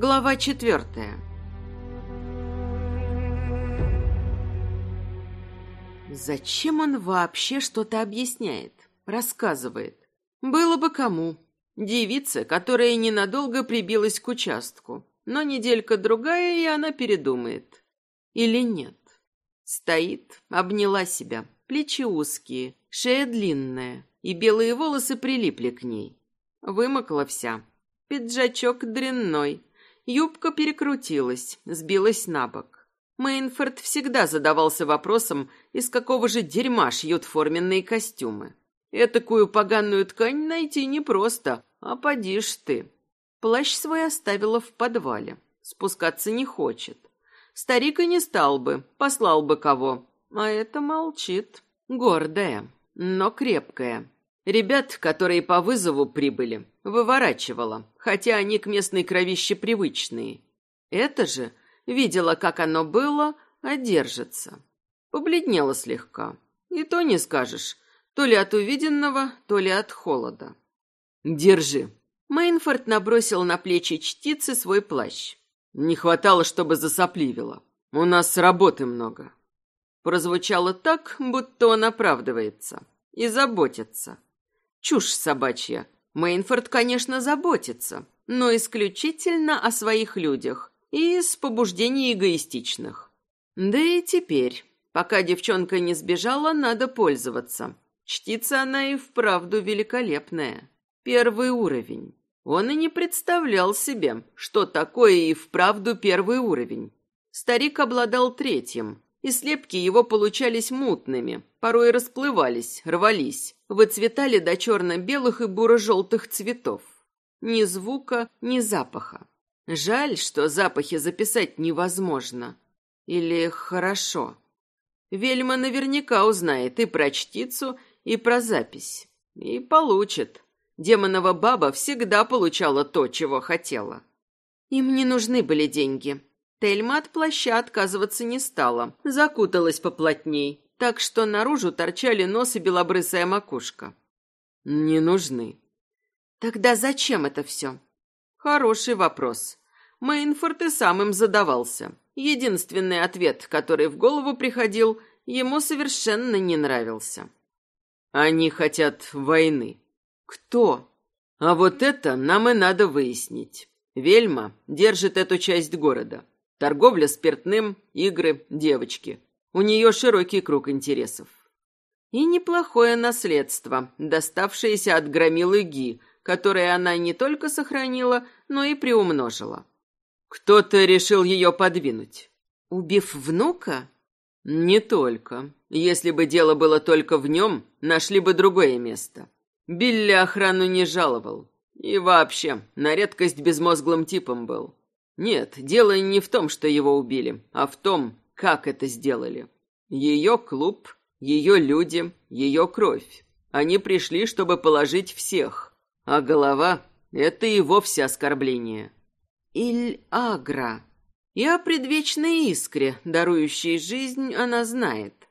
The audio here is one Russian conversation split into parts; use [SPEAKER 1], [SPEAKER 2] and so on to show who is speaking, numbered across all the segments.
[SPEAKER 1] Глава четвертая. Зачем он вообще что-то объясняет, рассказывает? Было бы кому. Девица, которая ненадолго прибилась к участку, но неделька-другая, и она передумает. Или нет? Стоит, обняла себя, плечи узкие, шея длинная, и белые волосы прилипли к ней. Вымокла вся. Пиджачок дрянной. Юбка перекрутилась, сбилась на бок. Мейнфорд всегда задавался вопросом, из какого же дерьма шьют форменные костюмы. Этакую поганую ткань найти непросто, а поди ж ты. Плащ свой оставила в подвале. Спускаться не хочет. Старик и не стал бы, послал бы кого. А это молчит. Гордая, но крепкая. Ребят, которые по вызову прибыли, выворачивала, хотя они к местной кровище привычные. Это же Видела, как оно было, а держится. Побледнела слегка. И то не скажешь, то ли от увиденного, то ли от холода. «Держи». Мейнфорд набросил на плечи чтицы свой плащ. «Не хватало, чтобы засопливило. У нас работы много». Прозвучало так, будто он оправдывается и заботится. Чушь собачья. Мейнфорд, конечно, заботится, но исключительно о своих людях, и из побуждений эгоистичных. Да и теперь, пока девчонка не сбежала, надо пользоваться. Чтица она и вправду великолепная. Первый уровень. Он и не представлял себе, что такое и вправду первый уровень. Старик обладал третьим, и слепки его получались мутными, порой расплывались, рвались, выцветали до черно-белых и буро-желтых цветов. Ни звука, ни запаха. Жаль, что запахи записать невозможно. Или хорошо. Вельма наверняка узнает и про чтицу, и про запись. И получит. Демонова баба всегда получала то, чего хотела. Им не нужны были деньги. Тельма от плаща отказываться не стала, закуталась поплотней, так что наружу торчали нос и белобрысая макушка. Не нужны. Тогда зачем это все? Хороший вопрос. Мейнфорд и сам им задавался. Единственный ответ, который в голову приходил, ему совершенно не нравился. Они хотят войны. Кто? А вот это нам и надо выяснить. Вельма держит эту часть города. Торговля спиртным, игры, девочки. У нее широкий круг интересов. И неплохое наследство, доставшееся от громилы Ги, которое она не только сохранила, но и приумножила. Кто-то решил ее подвинуть. Убив внука? Не только. Если бы дело было только в нем, нашли бы другое место. Билли охрану не жаловал. И вообще, на редкость безмозглым типом был. Нет, дело не в том, что его убили, а в том, как это сделали. Ее клуб, ее люди, ее кровь. Они пришли, чтобы положить всех. А голова — это и вовсе оскорбление. Иль-Агра. И о предвечной искре, дарующей жизнь, она знает.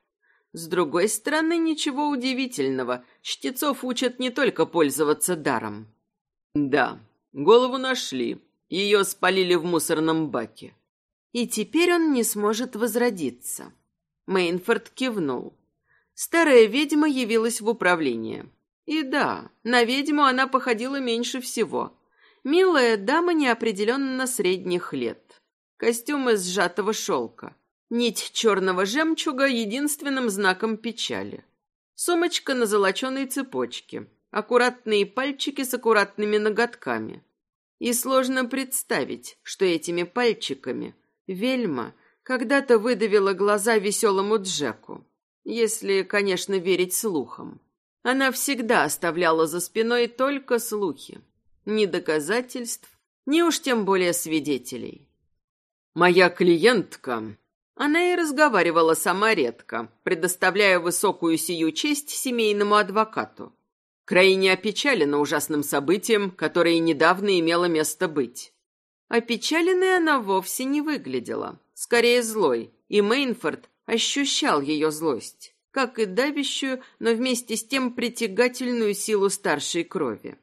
[SPEAKER 1] С другой стороны, ничего удивительного. Чтецов учат не только пользоваться даром. Да, голову нашли. Ее спалили в мусорном баке. И теперь он не сможет возродиться. Мейнфорд кивнул. Старая ведьма явилась в управление. И да, на ведьму она походила меньше всего. Милая дама неопределенно средних лет. Костюм из сжатого шелка. Нить черного жемчуга единственным знаком печали. Сумочка на золоченой цепочке. Аккуратные пальчики с аккуратными ноготками. И сложно представить, что этими пальчиками Вельма когда-то выдавила глаза веселому Джеку. Если, конечно, верить слухам. Она всегда оставляла за спиной только слухи ни доказательств, ни уж тем более свидетелей. Моя клиентка... Она и разговаривала сама редко, предоставляя высокую сию честь семейному адвокату. Крайне опечалена ужасным событием, которое недавно имело место быть. Опечаленной она вовсе не выглядела, скорее злой, и Мейнфорд ощущал ее злость, как и давящую, но вместе с тем притягательную силу старшей крови.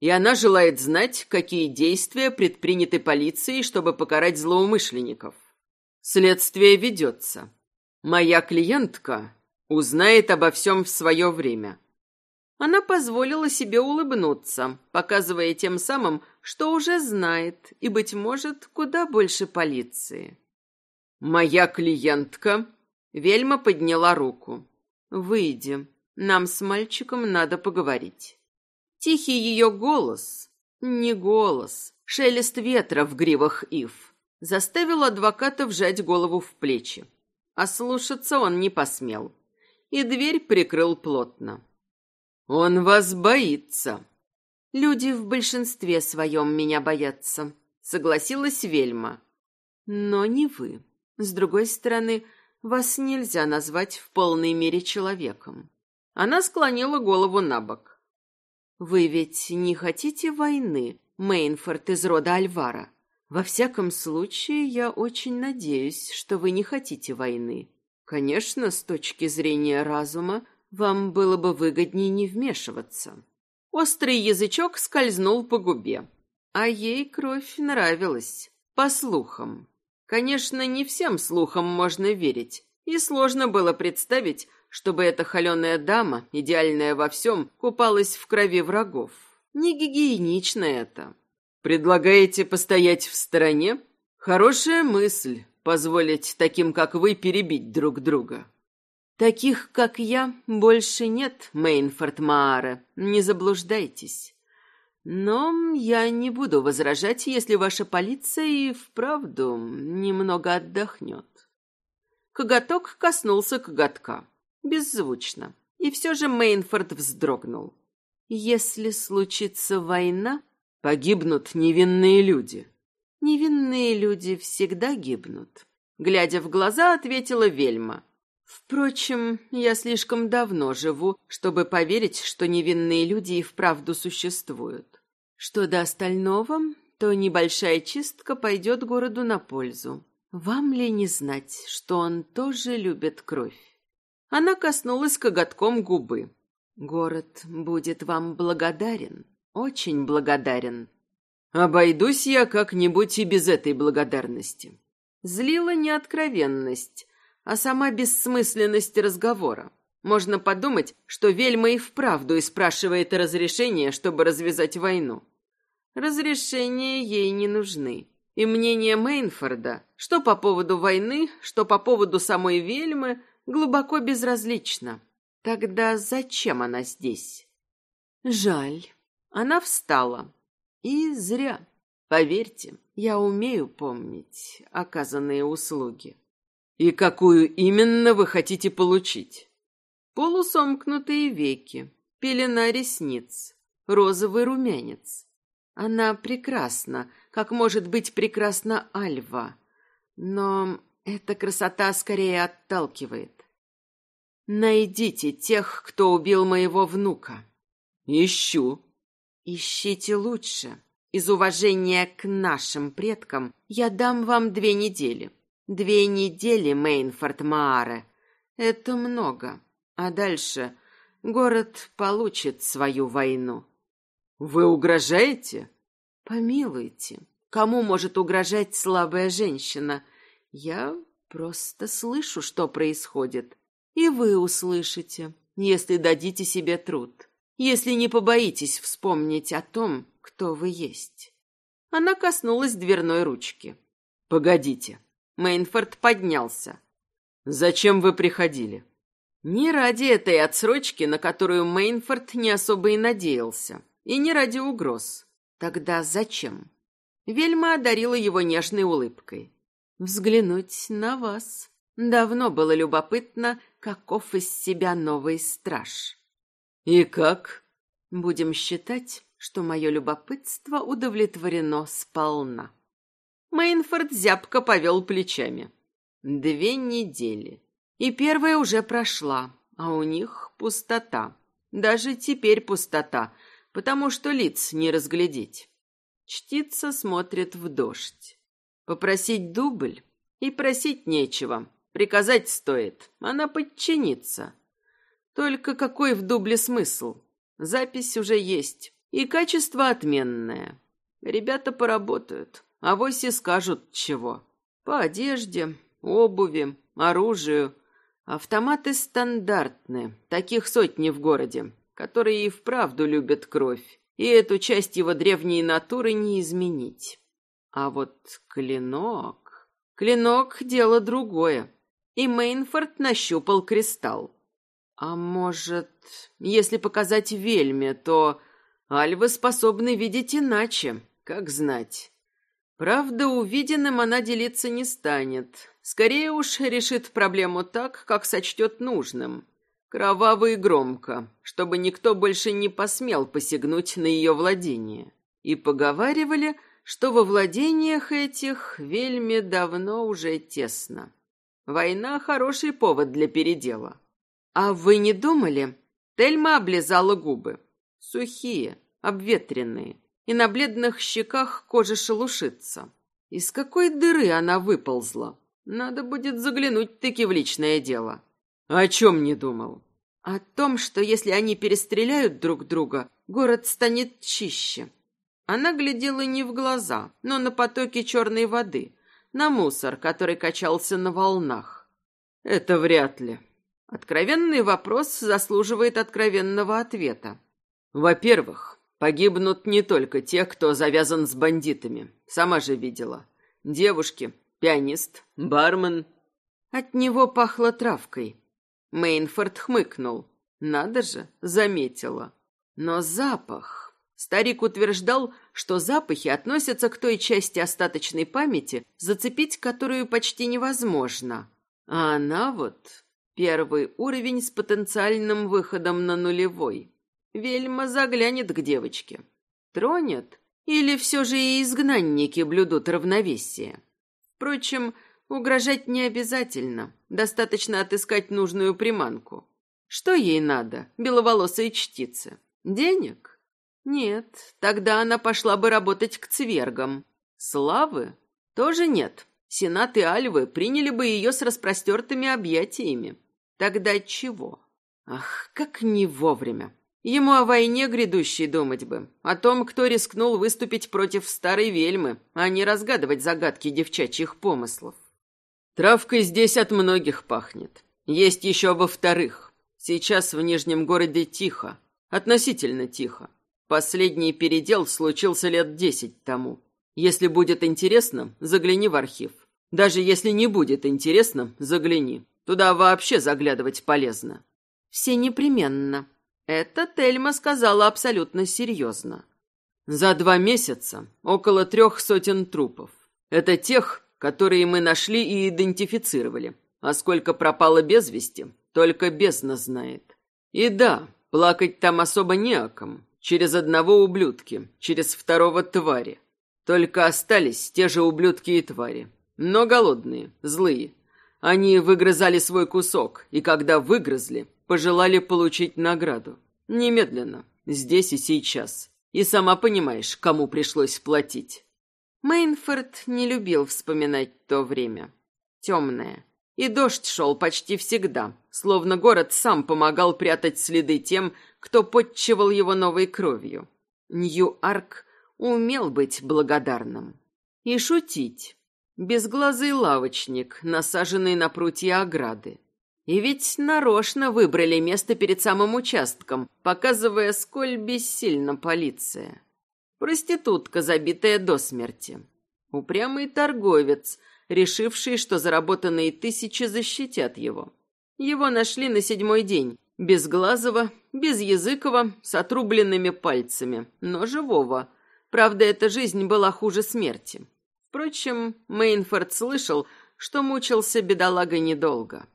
[SPEAKER 1] И она желает знать, какие действия предприняты полицией, чтобы покарать злоумышленников. Следствие ведется. Моя клиентка узнает обо всем в свое время. Она позволила себе улыбнуться, показывая тем самым, что уже знает, и, быть может, куда больше полиции. «Моя клиентка...» Вельма подняла руку. «Выйди. Нам с мальчиком надо поговорить». Тихий ее голос, не голос, шелест ветра в гривах ив, заставил адвоката вжать голову в плечи. А слушаться он не посмел. И дверь прикрыл плотно. «Он вас боится». «Люди в большинстве своем меня боятся», — согласилась Вельма. «Но не вы. С другой стороны, вас нельзя назвать в полной мере человеком». Она склонила голову на бок. «Вы ведь не хотите войны, Мейнфорд из рода Альвара? Во всяком случае, я очень надеюсь, что вы не хотите войны. Конечно, с точки зрения разума, вам было бы выгоднее не вмешиваться. Острый язычок скользнул по губе. А ей кровь нравилась. По слухам. Конечно, не всем слухам можно верить. И сложно было представить, чтобы эта холеная дама, идеальная во всем, купалась в крови врагов. Не гигиенично это. Предлагаете постоять в стороне? Хорошая мысль, позволить таким, как вы, перебить друг друга. Таких, как я, больше нет, Мейнфорд Маара, не заблуждайтесь. Но я не буду возражать, если ваша полиция и вправду немного отдохнет. Коготок коснулся коготка. Беззвучно. И все же Мейнфорд вздрогнул. Если случится война, погибнут невинные люди. Невинные люди всегда гибнут. Глядя в глаза, ответила Вельма. Впрочем, я слишком давно живу, чтобы поверить, что невинные люди и вправду существуют. Что до остального, то небольшая чистка пойдет городу на пользу. Вам ли не знать, что он тоже любит кровь? Она коснулась коготком губы. Город будет вам благодарен, очень благодарен. Обойдусь я как-нибудь и без этой благодарности. Злила не откровенность, а сама бессмысленность разговора. Можно подумать, что Вельма и вправду и спрашивает разрешения, чтобы развязать войну. Разрешения ей не нужны. И мнение Мейнфорда, что по поводу войны, что по поводу самой Вельмы, глубоко безразлично. Тогда зачем она здесь? Жаль. Она встала. И зря. Поверьте, я умею помнить оказанные услуги. И какую именно вы хотите получить? Полусомкнутые веки, пелена ресниц, розовый румянец. Она прекрасна, как может быть прекрасна Альва. Но эта красота скорее отталкивает. Найдите тех, кто убил моего внука. Ищу. Ищите лучше. Из уважения к нашим предкам я дам вам две недели. Две недели, Мейнфорд Мааре. Это много. А дальше город получит свою войну. Вы угрожаете? Помилуйте. Кому может угрожать слабая женщина? Я просто слышу, что происходит. И вы услышите, если дадите себе труд. Если не побоитесь вспомнить о том, кто вы есть. Она коснулась дверной ручки. Погодите. Мейнфорд поднялся. «Зачем вы приходили?» Не ради этой отсрочки, на которую Мейнфорд не особо и надеялся. И не ради угроз. Тогда зачем? Вельма одарила его нежной улыбкой. «Взглянуть на вас. Давно было любопытно, каков из себя новый страж». «И как?» «Будем считать, что мое любопытство удовлетворено сполна». Мейнфорд зябко повел плечами. Две недели. И первая уже прошла, а у них пустота. Даже теперь пустота, потому что лиц не разглядеть. Чтица смотрит в дождь. Попросить дубль? И просить нечего. Приказать стоит. Она подчинится. Только какой в дубле смысл? Запись уже есть. И качество отменное. Ребята поработают, а и скажут чего. По одежде, обуви, оружию. Автоматы стандартные, таких сотни в городе, которые и вправду любят кровь, и эту часть его древней натуры не изменить. А вот клинок... Клинок — дело другое. И Мейнфорд нащупал кристалл. А может, если показать вельме, то альвы способны видеть иначе, как знать. Правда, увиденным она делиться не станет. Скорее уж решит проблему так, как сочтет нужным. Кроваво и громко, чтобы никто больше не посмел посягнуть на ее владение. И поговаривали, что во владениях этих вельме давно уже тесно. Война — хороший повод для передела. А вы не думали? Тельма облизала губы. Сухие, обветренные, и на бледных щеках кожа шелушится. Из какой дыры она выползла? Надо будет заглянуть-таки в личное дело. О чем не думал? О том, что если они перестреляют друг друга, город станет чище. Она глядела не в глаза, но на потоки черной воды, на мусор, который качался на волнах. Это вряд ли. Откровенный вопрос заслуживает откровенного ответа. Во-первых, погибнут не только те, кто завязан с бандитами. Сама же видела. Девушки, пианист, бармен. От него пахло травкой. Мейнфорд хмыкнул. Надо же, заметила. Но запах... Старик утверждал, что запахи относятся к той части остаточной памяти, зацепить которую почти невозможно. А она вот Первый уровень с потенциальным выходом на нулевой. Вельма заглянет к девочке. Тронет? Или все же и изгнанники блюдут равновесие? Впрочем, угрожать не обязательно. Достаточно отыскать нужную приманку. Что ей надо, беловолосой чтице? Денег? Нет, тогда она пошла бы работать к цвергам. Славы? Тоже нет. Сенат и Альвы приняли бы ее с распростертыми объятиями. Тогда чего? Ах, как не вовремя. Ему о войне грядущей думать бы, о том, кто рискнул выступить против старой вельмы, а не разгадывать загадки девчачьих помыслов. Травкой здесь от многих пахнет. Есть еще во-вторых. Сейчас в Нижнем городе тихо, относительно тихо. Последний передел случился лет десять тому. Если будет интересно, загляни в архив. Даже если не будет интересно, загляни. Туда вообще заглядывать полезно. Все непременно. Это Тельма сказала абсолютно серьезно. За два месяца около трех сотен трупов. Это тех, которые мы нашли и идентифицировали. А сколько пропало без вести, только бездна знает. И да, плакать там особо не о ком. Через одного ублюдки, через второго твари. Только остались те же ублюдки и твари. Но голодные, злые, они выгрызали свой кусок, и когда выгрызли, пожелали получить награду. Немедленно, здесь и сейчас. И сама понимаешь, кому пришлось платить. Мейнфорд не любил вспоминать то время. Темное. И дождь шел почти всегда, словно город сам помогал прятать следы тем, кто подчевал его новой кровью. Нью-Арк умел быть благодарным. И шутить. Безглазый лавочник, насаженный на прутья ограды. И ведь нарочно выбрали место перед самым участком, показывая, сколь бессильна полиция. Проститутка, забитая до смерти. Упрямый торговец, решивший, что заработанные тысячи защитят его. Его нашли на седьмой день, безглазого, безязыкого, с отрубленными пальцами, но живого. Правда, эта жизнь была хуже смерти. Впрочем, Мейнфорд слышал, что мучился бедолага недолго.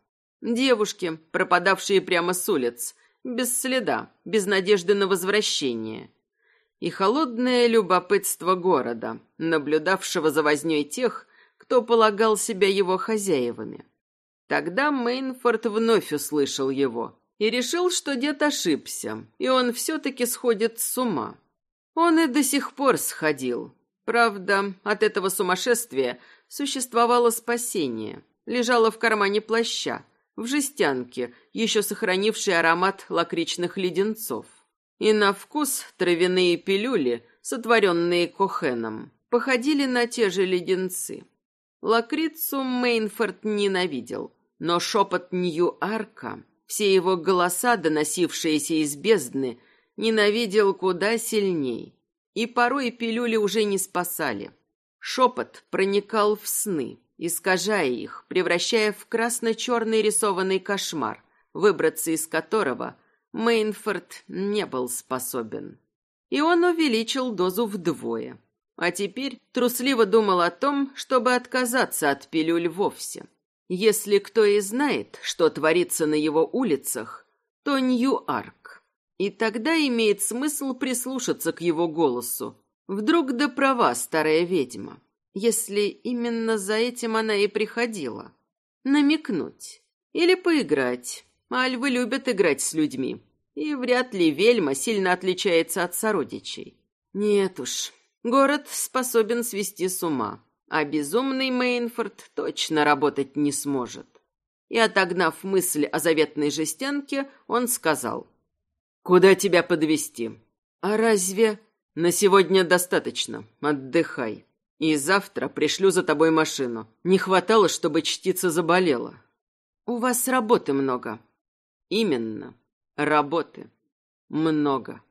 [SPEAKER 1] Девушки, пропадавшие прямо с улиц, без следа, без надежды на возвращение. И холодное любопытство города, наблюдавшего за вознёй тех, кто полагал себя его хозяевами. Тогда Мейнфорд вновь услышал его и решил, что дед ошибся, и он все-таки сходит с ума. Он и до сих пор сходил, Правда, от этого сумасшествия существовало спасение. Лежало в кармане плаща, в жестянке, еще сохранившей аромат лакричных леденцов. И на вкус травяные пилюли, сотворенные Кохеном, походили на те же леденцы. Лакрицу Мейнфорд ненавидел, но шепот Нью-Арка, все его голоса, доносившиеся из бездны, ненавидел куда сильней. И порой пилюли уже не спасали. Шепот проникал в сны, искажая их, превращая в красно-черный рисованный кошмар, выбраться из которого Мейнфорд не был способен. И он увеличил дозу вдвое. А теперь трусливо думал о том, чтобы отказаться от пилюль вовсе. Если кто и знает, что творится на его улицах, то Нью-Арк. И тогда имеет смысл прислушаться к его голосу. Вдруг да права старая ведьма, если именно за этим она и приходила. Намекнуть. Или поиграть. Альвы любят играть с людьми. И вряд ли Вельма сильно отличается от сородичей. Нет уж, город способен свести с ума, а безумный Мейнфорд точно работать не сможет. И отогнав мысль о заветной жестянке, он сказал. «Куда тебя подвести? «А разве...» «На сегодня достаточно. Отдыхай. И завтра пришлю за тобой машину. Не хватало, чтобы чтица заболела». «У вас работы много». «Именно. Работы. Много».